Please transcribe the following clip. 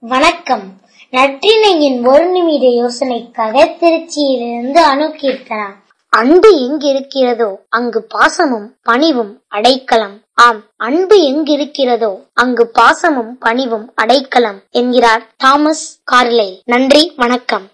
வணக்கம். நற்றினையின் ஒரு நிமிட யோசனைக்காக திருச்சியிலிருந்து அணு அன்பு எங்கிருக்கிறதோ? அங்கு பாசமும் பணிவும் அடைக்கலம். ஆம் அன்பு எங்கிருக்கிறதோ? அங்கு பாசமும் பணிவும் அடைக்கலம் என்கிறார் தாமஸ் கார்லே. நன்றி வணக்கம்.